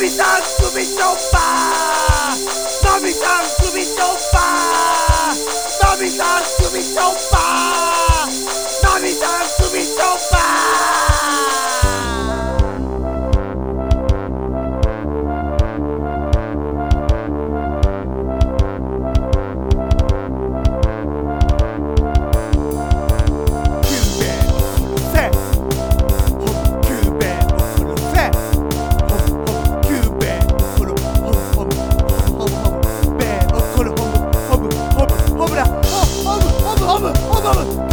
Zombie songs to me so far. Zombie songs to me so far. Zombie songs to me so far. on.